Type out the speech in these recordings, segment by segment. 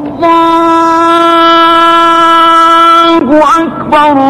الله أكبر.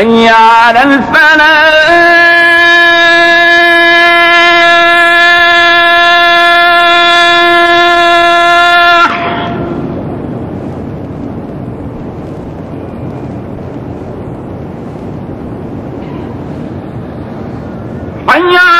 حي على الفلاح. حي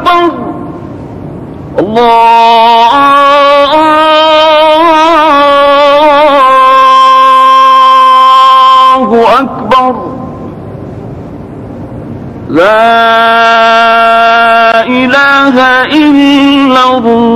الله أكبر. لا إله إلا الله.